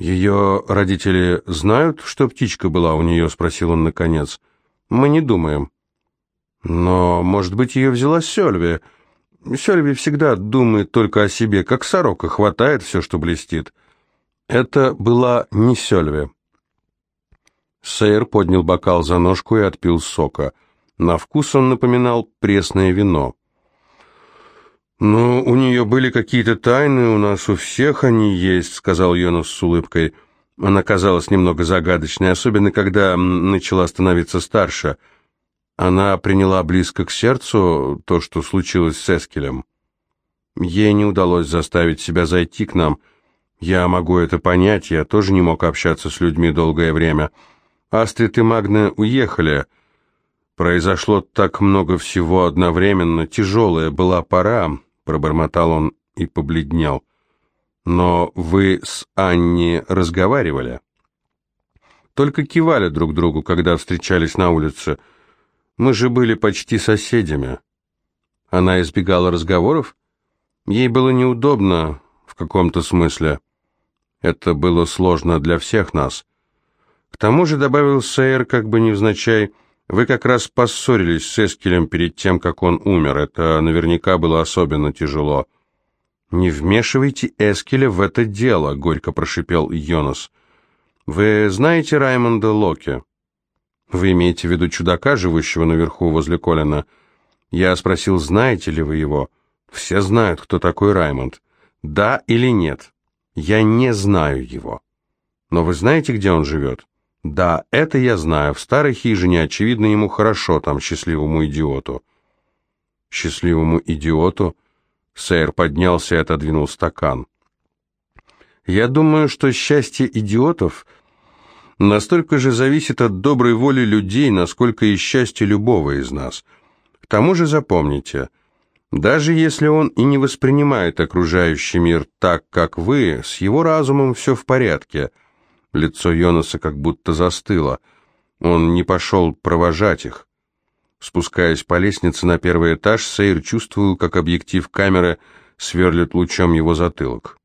«Ее родители знают, что птичка была у нее?» — спросил он наконец. «Мы не думаем». «Но, может быть, ее взяла Сельви?» Сельви всегда думает только о себе, как сорока, хватает все, что блестит. Это была не Сельви. Сейр поднял бокал за ножку и отпил сока. На вкус он напоминал пресное вино. «Ну, у нее были какие-то тайны, у нас у всех они есть», — сказал Йонас с улыбкой. Она казалась немного загадочной, особенно когда начала становиться старше. Она приняла близко к сердцу то, что случилось с Эскелем. Ей не удалось заставить себя зайти к нам. Я могу это понять, я тоже не мог общаться с людьми долгое время. Астрид и Магна уехали. Произошло так много всего одновременно, тяжелая была пора, пробормотал он и побледнел. Но вы с Анни разговаривали? Только кивали друг другу, когда встречались на улице. Мы же были почти соседями. Она избегала разговоров? Ей было неудобно в каком-то смысле. Это было сложно для всех нас. К тому же, добавил Сейер, как бы невзначай, вы как раз поссорились с Эскелем перед тем, как он умер. Это наверняка было особенно тяжело. «Не вмешивайте Эскеля в это дело», — горько прошипел Йонас. «Вы знаете Раймонда Локи?» «Вы имеете в виду чудака, живущего наверху возле Колина?» Я спросил, знаете ли вы его? Все знают, кто такой Раймонд. Да или нет? Я не знаю его. Но вы знаете, где он живет? Да, это я знаю. В старой хижине, очевидно, ему хорошо, там, счастливому идиоту. Счастливому идиоту? Сэр поднялся и отодвинул стакан. Я думаю, что счастье идиотов настолько же зависит от доброй воли людей, насколько и счастье любого из нас. К тому же запомните, даже если он и не воспринимает окружающий мир так, как вы, с его разумом все в порядке – Лицо Йонаса как будто застыло. Он не пошел провожать их. Спускаясь по лестнице на первый этаж, Сейр чувствовал, как объектив камеры сверлит лучом его затылок.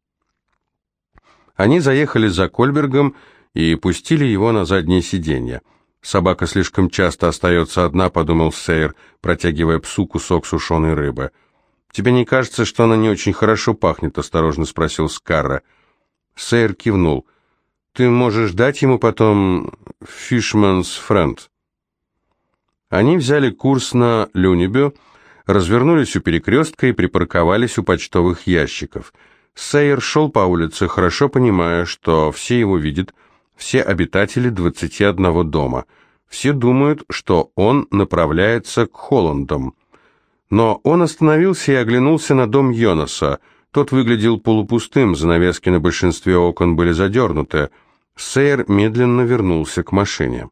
Они заехали за Кольбергом и пустили его на заднее сиденье. «Собака слишком часто остается одна», — подумал Сейр, протягивая псу кусок сушеной рыбы. «Тебе не кажется, что она не очень хорошо пахнет?» — осторожно спросил Скарра. Сейр кивнул. Ты можешь дать ему потом «Fishman's Friend». Они взяли курс на Люнибю, развернулись у перекрестка и припарковались у почтовых ящиков. Сейер шел по улице, хорошо понимая, что все его видят, все обитатели 21 дома. Все думают, что он направляется к Холландам. Но он остановился и оглянулся на дом Йонаса. Тот выглядел полупустым, занавески на большинстве окон были задернуты. Сейр медленно вернулся к машине.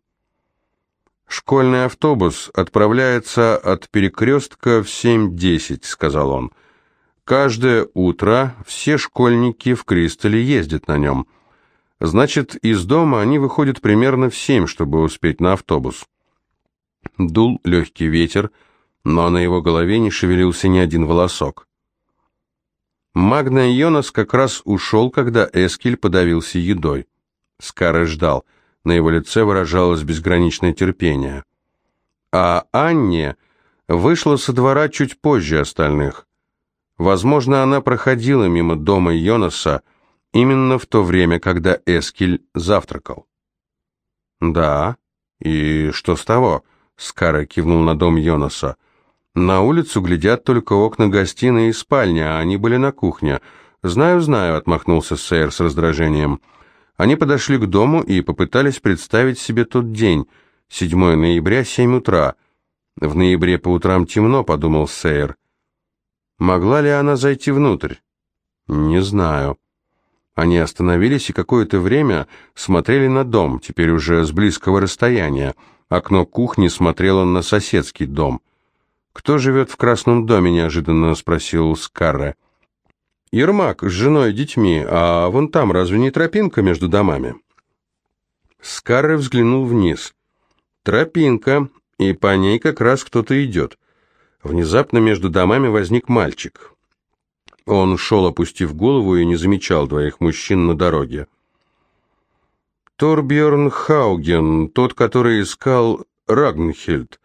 «Школьный автобус отправляется от перекрестка в 7.10», — сказал он. «Каждое утро все школьники в Кристалле ездят на нем. Значит, из дома они выходят примерно в 7, чтобы успеть на автобус». Дул легкий ветер, но на его голове не шевелился ни один волосок. Магна Йонас как раз ушел, когда Эскель подавился едой. Скарре ждал. На его лице выражалось безграничное терпение. А Анне вышла со двора чуть позже остальных. Возможно, она проходила мимо дома Йонаса именно в то время, когда Эскель завтракал. «Да, и что с того?» — Скара кивнул на дом Йонаса. «На улицу глядят только окна гостиной и спальни, а они были на кухне. Знаю, знаю», — отмахнулся Сейр с раздражением. Они подошли к дому и попытались представить себе тот день, 7 ноября, 7 утра. В ноябре по утрам темно, подумал Сейер. Могла ли она зайти внутрь? Не знаю. Они остановились и какое-то время смотрели на дом, теперь уже с близкого расстояния. Окно кухни смотрело на соседский дом. «Кто живет в красном доме?» – неожиданно спросил Скарре. Ермак с женой и детьми, а вон там разве не тропинка между домами?» Скарре взглянул вниз. «Тропинка, и по ней как раз кто-то идет». Внезапно между домами возник мальчик. Он шел, опустив голову, и не замечал двоих мужчин на дороге. Торбьерн Хауген, тот, который искал Рагнхельд.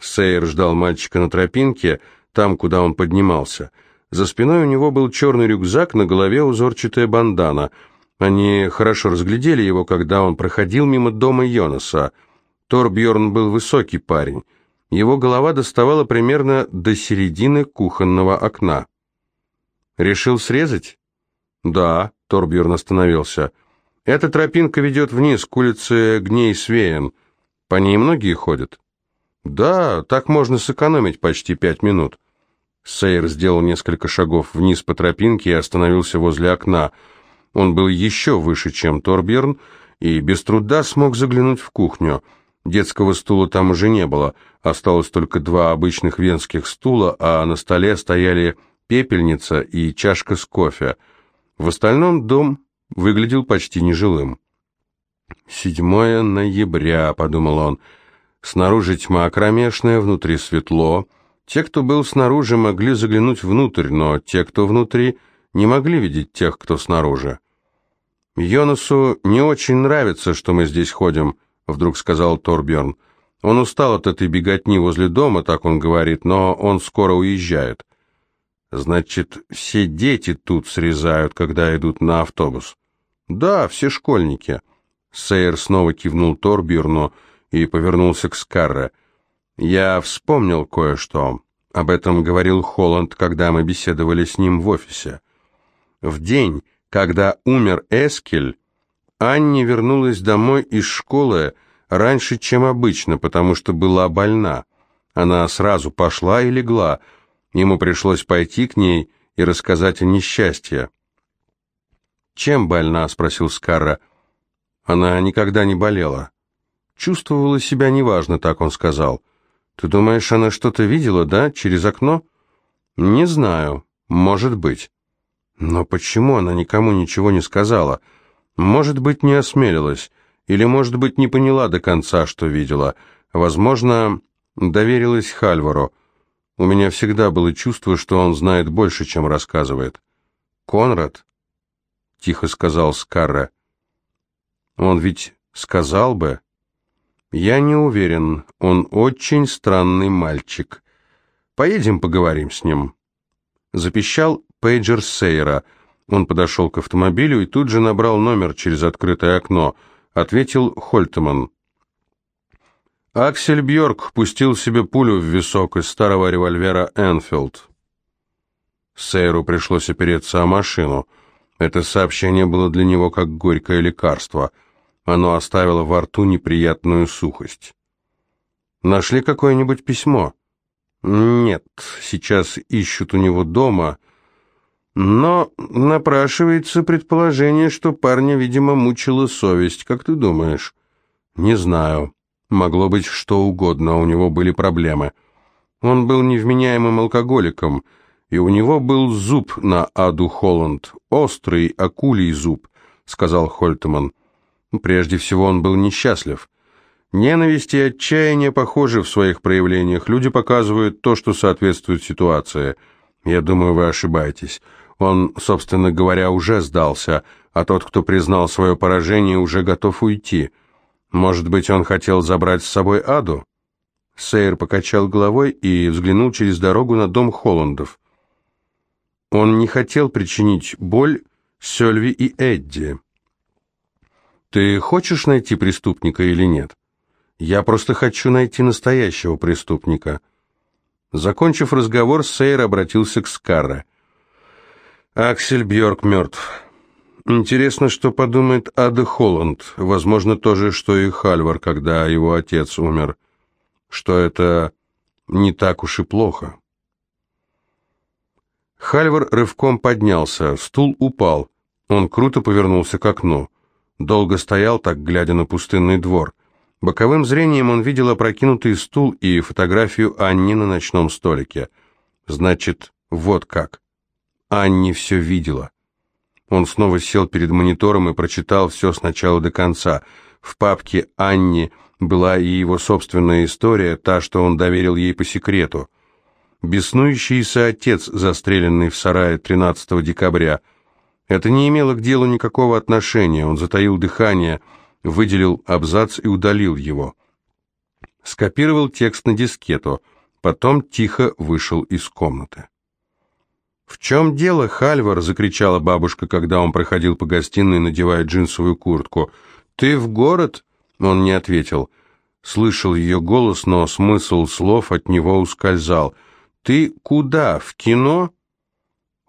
Сейер ждал мальчика на тропинке, там, куда он поднимался. За спиной у него был черный рюкзак, на голове узорчатая бандана. Они хорошо разглядели его, когда он проходил мимо дома Йонаса. Торбьерн был высокий парень. Его голова доставала примерно до середины кухонного окна. «Решил срезать?» «Да», — Торбьерн остановился. «Эта тропинка ведет вниз, к улице Гней-Свеен. По ней многие ходят?» «Да, так можно сэкономить почти пять минут». Сейр сделал несколько шагов вниз по тропинке и остановился возле окна. Он был еще выше, чем Торберн, и без труда смог заглянуть в кухню. Детского стула там уже не было, осталось только два обычных венских стула, а на столе стояли пепельница и чашка с кофе. В остальном дом выглядел почти нежилым. «Седьмое ноября», — подумал он, — «снаружи тьма кромешная, внутри светло». Те, кто был снаружи, могли заглянуть внутрь, но те, кто внутри, не могли видеть тех, кто снаружи. «Йонасу не очень нравится, что мы здесь ходим», — вдруг сказал Торберн. «Он устал от этой беготни возле дома, так он говорит, но он скоро уезжает». «Значит, все дети тут срезают, когда идут на автобус?» «Да, все школьники». Сейер снова кивнул Торберну и повернулся к Скарре. Я вспомнил кое-что. Об этом говорил Холланд, когда мы беседовали с ним в офисе. В день, когда умер Эскель, Анни вернулась домой из школы раньше, чем обычно, потому что была больна. Она сразу пошла и легла. Ему пришлось пойти к ней и рассказать о несчастье. «Чем больна?» — спросил Скарра. Она никогда не болела. Чувствовала себя неважно, так он сказал. Ты думаешь, она что-то видела, да, через окно? Не знаю, может быть. Но почему она никому ничего не сказала? Может быть, не осмелилась, или, может быть, не поняла до конца, что видела. Возможно, доверилась Хальвару. У меня всегда было чувство, что он знает больше, чем рассказывает. «Конрад?» — тихо сказал Скарра. «Он ведь сказал бы...» «Я не уверен. Он очень странный мальчик. Поедем поговорим с ним». Запищал пейджер Сейра. Он подошел к автомобилю и тут же набрал номер через открытое окно. Ответил Хольтеман. Аксель Бьорк пустил себе пулю в висок из старого револьвера «Энфилд». Сейру пришлось опереться о машину. Это сообщение было для него как горькое лекарство — оно оставило во рту неприятную сухость. «Нашли какое-нибудь письмо?» «Нет, сейчас ищут у него дома», но напрашивается предположение, что парня, видимо, мучила совесть. Как ты думаешь? Не знаю. Могло быть что угодно, у него были проблемы. Он был невменяемым алкоголиком, и у него был зуб на Аду Холланд, острый акулий зуб, сказал Хольтеман. Прежде всего, он был несчастлив. Ненависть и отчаяние похожи в своих проявлениях. Люди показывают то, что соответствует ситуации. Я думаю, вы ошибаетесь. Он, собственно говоря, уже сдался, а тот, кто признал свое поражение, уже готов уйти. Может быть, он хотел забрать с собой Аду? Сейер покачал головой и взглянул через дорогу на дом Холландов. Он не хотел причинить боль Сёльви и Эдди. Ты хочешь найти преступника или нет? Я просто хочу найти настоящего преступника. Закончив разговор, Сейр обратился к Скарре. Аксель Бьорк мертв. Интересно, что подумает Ада Холланд. Возможно, то же, что и Хальвар, когда его отец умер. Что это не так уж и плохо. Хальвар рывком поднялся, стул упал. Он круто повернулся к окну. Долго стоял так, глядя на пустынный двор. Боковым зрением он видел опрокинутый стул и фотографию Анни на ночном столике. Значит, вот как. Анни все видела. Он снова сел перед монитором и прочитал все с начала до конца. В папке Анни была и его собственная история, та, что он доверил ей по секрету. Беснующийся отец, застреленный в сарае 13 декабря – это не имело к делу никакого отношения, он затаил дыхание, выделил абзац и удалил его. Скопировал текст на дискету, потом тихо вышел из комнаты. «В чем дело, Хальвар?» — закричала бабушка, когда он проходил по гостиной, надевая джинсовую куртку. «Ты в город?» — он не ответил. Слышал ее голос, но смысл слов от него ускользал. «Ты куда? В кино?»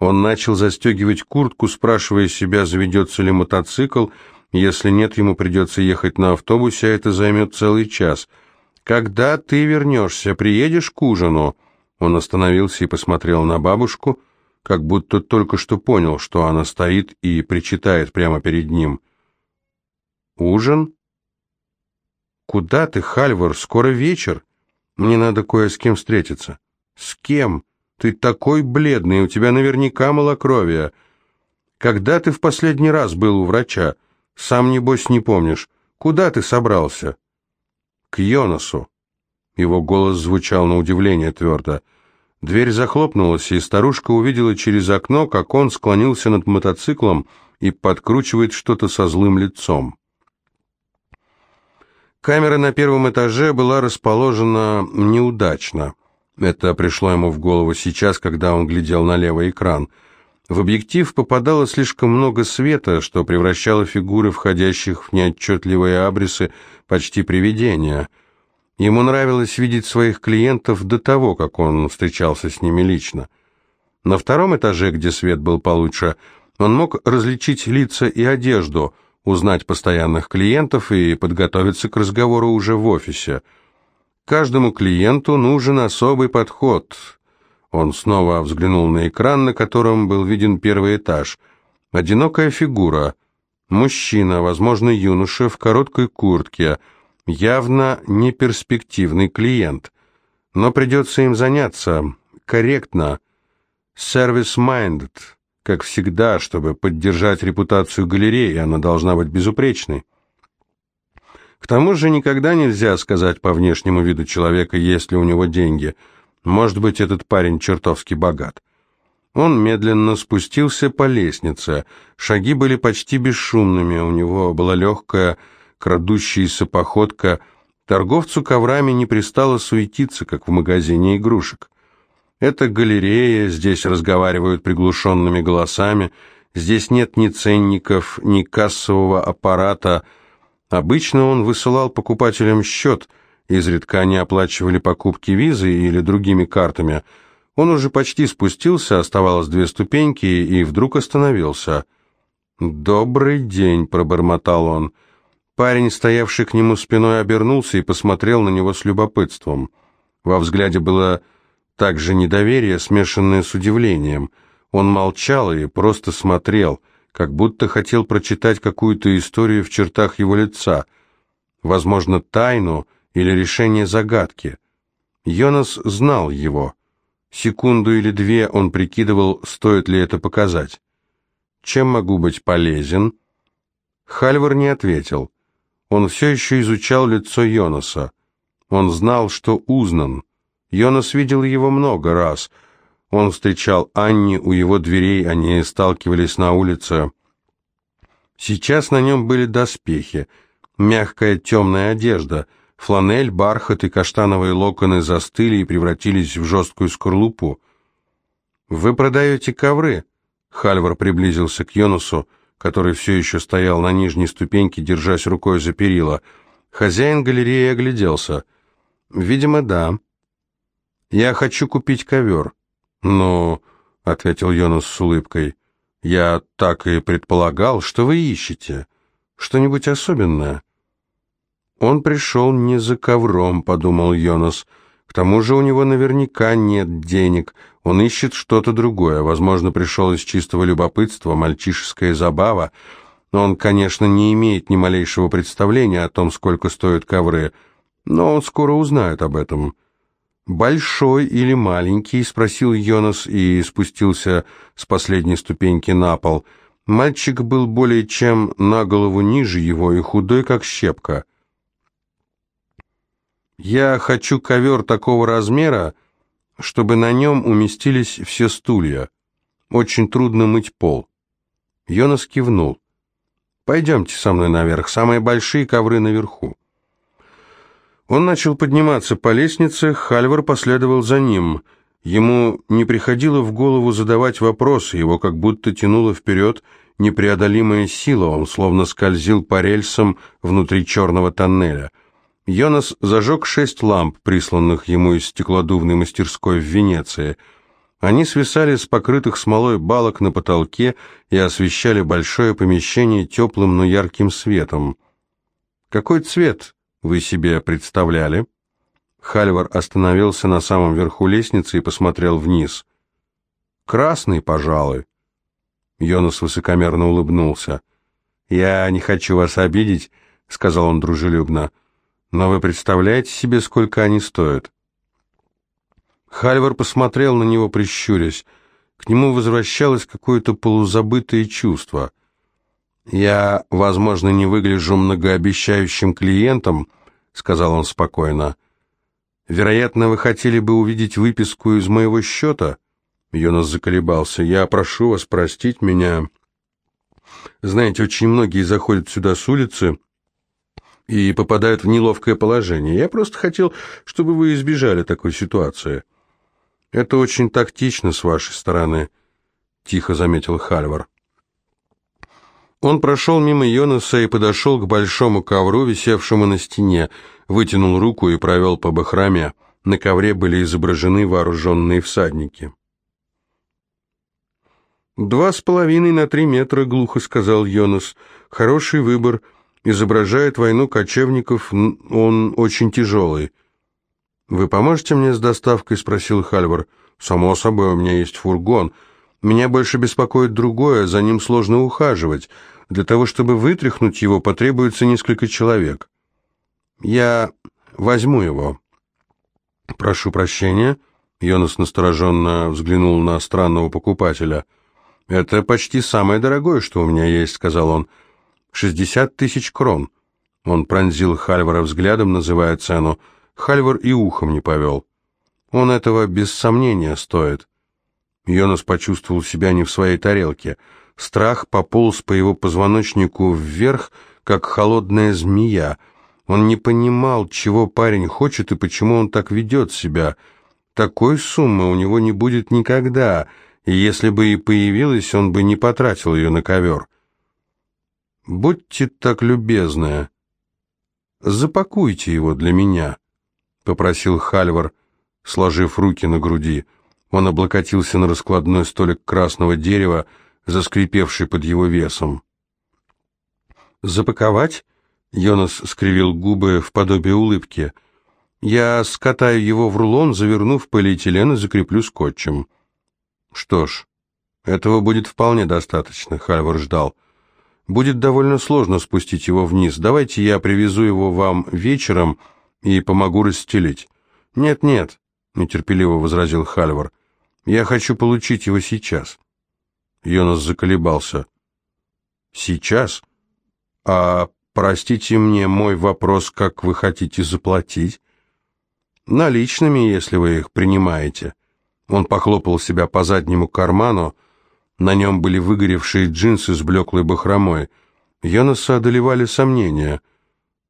Он начал застегивать куртку, спрашивая себя, заведется ли мотоцикл. Если нет, ему придется ехать на автобусе, а это займет целый час. «Когда ты вернешься? Приедешь к ужину?» Он остановился и посмотрел на бабушку — как будто только что понял, что она стоит и причитает прямо перед ним. «Ужин?» «Куда ты, Хальвар? Скоро вечер. Мне надо кое с кем встретиться». «С кем? Ты такой бледный, у тебя наверняка малокровие. Когда ты в последний раз был у врача? Сам, небось, не помнишь. Куда ты собрался?» «К Йонасу». Его голос звучал на удивление твердо. Дверь захлопнулась, и старушка увидела через окно, как он склонился над мотоциклом и подкручивает что-то со злым лицом. Камера на первом этаже была расположена неудачно. Это пришло ему в голову сейчас, когда он глядел на левый экран. В объектив попадало слишком много света, что превращало фигуры, входящих в неотчетливые абрисы, почти привидения — Ему нравилось видеть своих клиентов до того, как он встречался с ними лично. На втором этаже, где свет был получше, он мог различить лица и одежду, узнать постоянных клиентов и подготовиться к разговору уже в офисе. Каждому клиенту нужен особый подход. Он снова взглянул на экран, на котором был виден первый этаж. Одинокая фигура. Мужчина, возможно, юноша, в короткой куртке – явно не перспективный клиент, но придется им заняться корректно, service-minded, как всегда, чтобы поддержать репутацию галереи, она должна быть безупречной. К тому же никогда нельзя сказать по внешнему виду человека, есть ли у него деньги. Может быть, этот парень чертовски богат. Он медленно спустился по лестнице. Шаги были почти бесшумными, у него была легкая, крадущаяся походка, торговцу коврами не пристало суетиться, как в магазине игрушек. Это галерея, здесь разговаривают приглушенными голосами, здесь нет ни ценников, ни кассового аппарата. Обычно он высылал покупателям счет, изредка они оплачивали покупки визой или другими картами. Он уже почти спустился, оставалось две ступеньки, и вдруг остановился. «Добрый день», — пробормотал он, — Парень, стоявший к нему спиной, обернулся и посмотрел на него с любопытством. Во взгляде было также недоверие, смешанное с удивлением. Он молчал и просто смотрел, как будто хотел прочитать какую-то историю в чертах его лица, возможно, тайну или решение загадки. Йонас знал его. Секунду или две он прикидывал, стоит ли это показать. «Чем могу быть полезен?» Хальвар не ответил. Он все еще изучал лицо Йонаса. Он знал, что узнан. Йонас видел его много раз. Он встречал Анни у его дверей, они сталкивались на улице. Сейчас на нем были доспехи, мягкая темная одежда, фланель, бархат и каштановые локоны застыли и превратились в жесткую скорлупу. «Вы продаете ковры?» Хальвар приблизился к Йонасу который все еще стоял на нижней ступеньке, держась рукой за перила. Хозяин галереи огляделся. «Видимо, да. Я хочу купить ковер». «Ну...» — ответил Йонас с улыбкой. «Я так и предполагал, что вы ищете. Что-нибудь особенное?» «Он пришел не за ковром», — подумал Йонас. «К тому же у него наверняка нет денег. Он ищет что-то другое, возможно, пришел из чистого любопытства, мальчишеская забава. Но он, конечно, не имеет ни малейшего представления о том, сколько стоят ковры, но он скоро узнает об этом. «Большой или маленький?» — спросил Йонас и спустился с последней ступеньки на пол. Мальчик был более чем на голову ниже его и худой, как щепка. «Я хочу ковер такого размера, чтобы на нем уместились все стулья. Очень трудно мыть пол. Йонас кивнул. Пойдемте со мной наверх, самые большие ковры наверху». Он начал подниматься по лестнице, Хальвар последовал за ним. Ему не приходило в голову задавать вопросы, его как будто тянуло вперед непреодолимая сила, он словно скользил по рельсам внутри черного тоннеля. Йонас зажег шесть ламп, присланных ему из стеклодувной мастерской в Венеции. Они свисали с покрытых смолой балок на потолке и освещали большое помещение теплым, но ярким светом. «Какой цвет вы себе представляли?» Хальвар остановился на самом верху лестницы и посмотрел вниз. «Красный, пожалуй». Йонас высокомерно улыбнулся. «Я не хочу вас обидеть», — сказал он дружелюбно, — «но вы представляете себе, сколько они стоят?» Хальвар посмотрел на него, прищурясь. К нему возвращалось какое-то полузабытое чувство. «Я, возможно, не выгляжу многообещающим клиентом», — сказал он спокойно. «Вероятно, вы хотели бы увидеть выписку из моего счета?» Йонас заколебался. «Я прошу вас простить меня. Знаете, очень многие заходят сюда с улицы и попадают в неловкое положение. Я просто хотел, чтобы вы избежали такой ситуации». «Это очень тактично с вашей стороны», — тихо заметил Хальвар. Он прошел мимо Йонаса и подошел к большому ковру, висевшему на стене, вытянул руку и провел по бахроме. На ковре были изображены вооруженные всадники. «Два с половиной на три метра», — глухо сказал Йонас. «Хороший выбор. Изображает войну кочевников. Он очень тяжелый». «Вы поможете мне с доставкой?» — спросил Хальвар. «Само собой, у меня есть фургон. Меня больше беспокоит другое, за ним сложно ухаживать. Для того, чтобы вытряхнуть его, потребуется несколько человек. Я возьму его». «Прошу прощения». Йонас настороженно взглянул на странного покупателя — «Это почти самое дорогое, что у меня есть», — сказал он. «Шестьдесят тысяч крон». Он пронзил Хальвара взглядом, называя цену. Хальвар и ухом не повел. «Он этого без сомнения стоит». Йонас почувствовал себя не в своей тарелке. Страх пополз по его позвоночнику вверх, как холодная змея. Он не понимал, чего парень хочет и почему он так ведет себя. Такой суммы у него не будет никогда — и если бы и появилась, он бы не потратил ее на ковер. «Будьте так любезны, запакуйте его для меня», — попросил Хальвар, сложив руки на груди. Он облокотился на раскладной столик красного дерева, заскрипевший под его весом. «Запаковать?» — Йонас скривил губы в подобие улыбки. «Я скатаю его в рулон, завернув полиэтилен и закреплю скотчем». Что ж, этого будет вполне достаточно, Хальвар ждал. Будет довольно сложно спустить его вниз. Давайте я привезу его вам вечером и помогу расстелить. Нет-нет, нетерпеливо возразил Хальвар. Я хочу получить его сейчас. Йонас заколебался. Сейчас? А простите мне мой вопрос, как вы хотите заплатить? Наличными, если вы их принимаете. Он похлопал себя по заднему карману. На нем были выгоревшие джинсы с блеклой бахромой. Йонаса одолевали сомнения.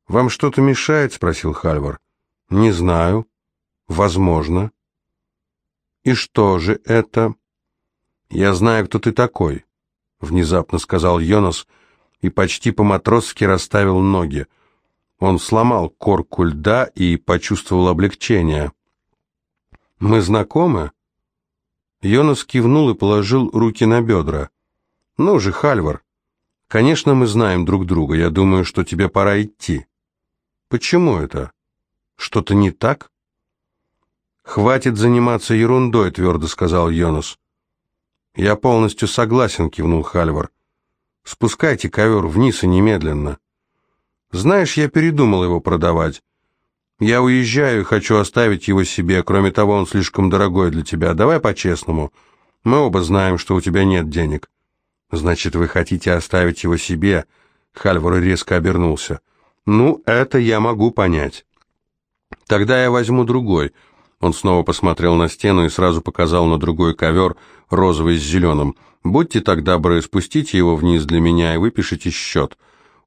«Вам что-то мешает?» — спросил Хальвар. «Не знаю. Возможно». «И что же это?» «Я знаю, кто ты такой», — внезапно сказал Йонас и почти по-матросски расставил ноги. Он сломал корку льда и почувствовал облегчение. «Мы знакомы?» Йонас кивнул и положил руки на бедра. «Ну же, Хальвар, конечно, мы знаем друг друга. Я думаю, что тебе пора идти». «Почему это? Что-то не так?» «Хватит заниматься ерундой», — твердо сказал Йонас. «Я полностью согласен», — кивнул Хальвар. «Спускайте ковер вниз и немедленно». «Знаешь, я передумал его продавать. Я уезжаю и хочу оставить его себе. Кроме того, он слишком дорогой для тебя. Давай по-честному. Мы оба знаем, что у тебя нет денег. Значит, вы хотите оставить его себе? Хальвар резко обернулся. Ну, это я могу понять. Тогда я возьму другой. Он снова посмотрел на стену и сразу показал на другой ковер, розовый с зеленым. «Будьте так добры, спустите его вниз для меня и выпишите счет.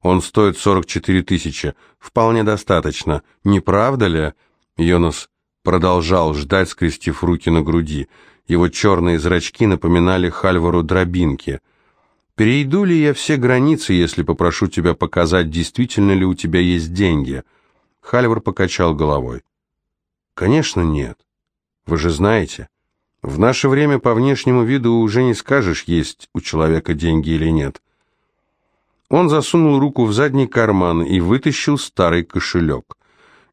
Он стоит 44 тысячи. Вполне достаточно. Не правда ли?» Йонас продолжал ждать, скрестив руки на груди. Его черные зрачки напоминали Хальвару дробинки. «Перейду ли я все границы, если попрошу тебя показать, действительно ли у тебя есть деньги?» Хальвар покачал головой. Конечно, нет. Вы же знаете, в наше время по внешнему виду уже не скажешь, есть у человека деньги или нет. Он засунул руку в задний карман и вытащил старый кошелек.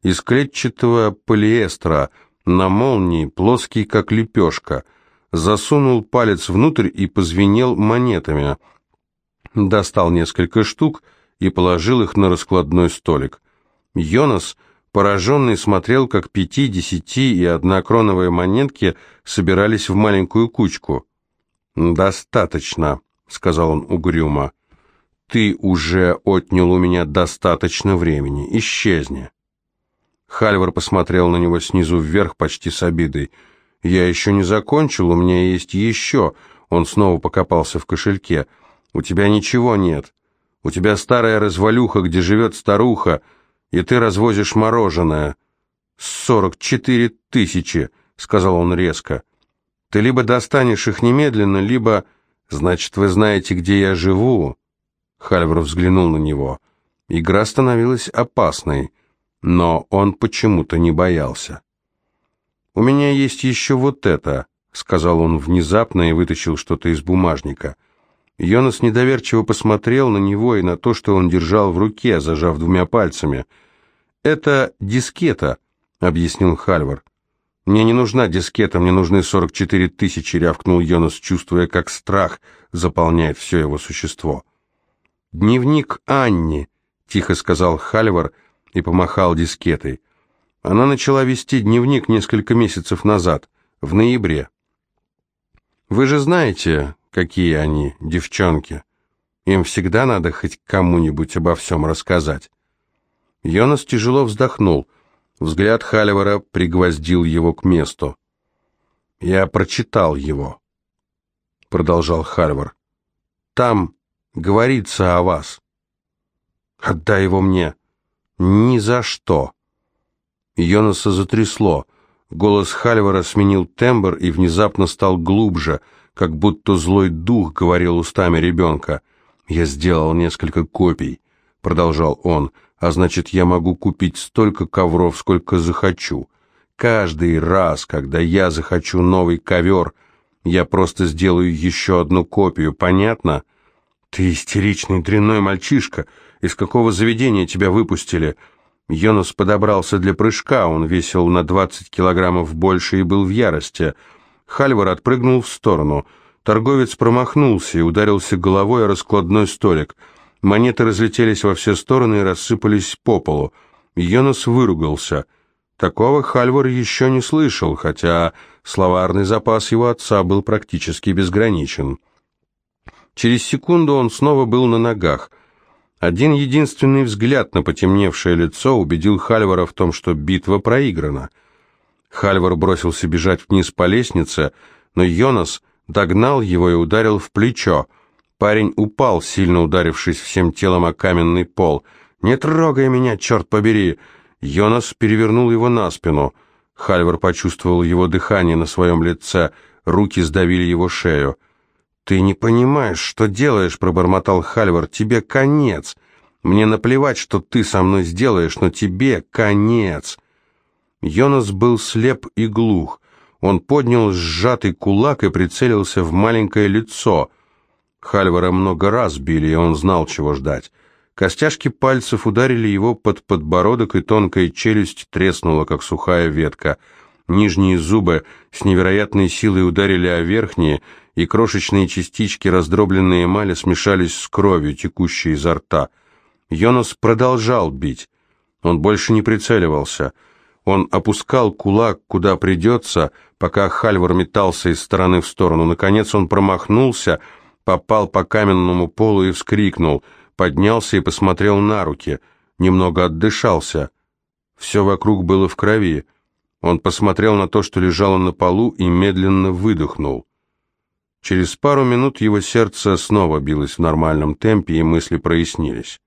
Из клетчатого полиэстера, на молнии, плоский как лепешка. Засунул палец внутрь и позвенел монетами. Достал несколько штук и положил их на раскладной столик. Йонас Пораженный смотрел, как пяти, десяти и однокроновые монетки собирались в маленькую кучку. «Достаточно», — сказал он угрюмо. «Ты уже отнял у меня достаточно времени. Исчезни». Хальвар посмотрел на него снизу вверх почти с обидой. «Я еще не закончил, у меня есть еще». Он снова покопался в кошельке. «У тебя ничего нет. У тебя старая развалюха, где живет старуха, и ты развозишь мороженое. Сорок четыре тысячи, сказал он резко. Ты либо достанешь их немедленно, либо... Значит, вы знаете, где я живу? Хальвар взглянул на него. Игра становилась опасной, но он почему-то не боялся. «У меня есть еще вот это», — сказал он внезапно и вытащил что-то из бумажника. Йонас недоверчиво посмотрел на него и на то, что он держал в руке, зажав двумя пальцами — «Это дискета», — объяснил Хальвар. «Мне не нужна дискета, мне нужны 44 тысячи», — рявкнул Йонас, чувствуя, как страх заполняет все его существо. «Дневник Анни», — тихо сказал Хальвар и помахал дискетой. Она начала вести дневник несколько месяцев назад, в ноябре. «Вы же знаете, какие они, девчонки. Им всегда надо хоть кому-нибудь обо всем рассказать». Йонас тяжело вздохнул. Взгляд Халивара пригвоздил его к месту. «Я прочитал его», — продолжал Халивар. «Там говорится о вас. Отдай его мне. Ни за что». Йонаса затрясло. Голос Халивара сменил тембр и внезапно стал глубже, как будто злой дух говорил устами ребенка. «Я сделал несколько копий», — продолжал он, — а значит, я могу купить столько ковров, сколько захочу. Каждый раз, когда я захочу новый ковер, я просто сделаю еще одну копию, понятно? Ты истеричный дрянной мальчишка. Из какого заведения тебя выпустили? Йонас подобрался для прыжка, он весил на 20 килограммов больше и был в ярости. Хальвар отпрыгнул в сторону. Торговец промахнулся и ударился головой о раскладной столик — Монеты разлетелись во все стороны и рассыпались по полу. Йонас выругался. Такого Хальвар еще не слышал, хотя словарный запас его отца был практически безграничен. Через секунду он снова был на ногах. Один единственный взгляд на потемневшее лицо убедил Хальвара в том, что битва проиграна. Хальвар бросился бежать вниз по лестнице, но Йонас догнал его и ударил в плечо — Парень упал, сильно ударившись всем телом о каменный пол. «Не трогай меня, черт побери!» Йонас перевернул его на спину. Хальвар почувствовал его дыхание на своем лице, руки сдавили его шею. «Ты не понимаешь, что делаешь», — пробормотал Хальвар. «Тебе конец. Мне наплевать, что ты со мной сделаешь, но тебе конец». Йонас был слеп и глух. Он поднял сжатый кулак и прицелился в маленькое лицо — Хальвара много раз били, и он знал, чего ждать. Костяшки пальцев ударили его под подбородок, и тонкая челюсть треснула, как сухая ветка. Нижние зубы с невероятной силой ударили о верхние, и крошечные частички раздробленной эмали смешались с кровью, текущей изо рта. Йонас продолжал бить. Он больше не прицеливался. Он опускал кулак, куда придется, пока Хальвар метался из стороны в сторону. Наконец он промахнулся — попал по каменному полу и вскрикнул, поднялся и посмотрел на руки, немного отдышался. Все вокруг было в крови. Он посмотрел на то, что лежало на полу, и медленно выдохнул. Через пару минут его сердце снова билось в нормальном темпе, и мысли прояснились.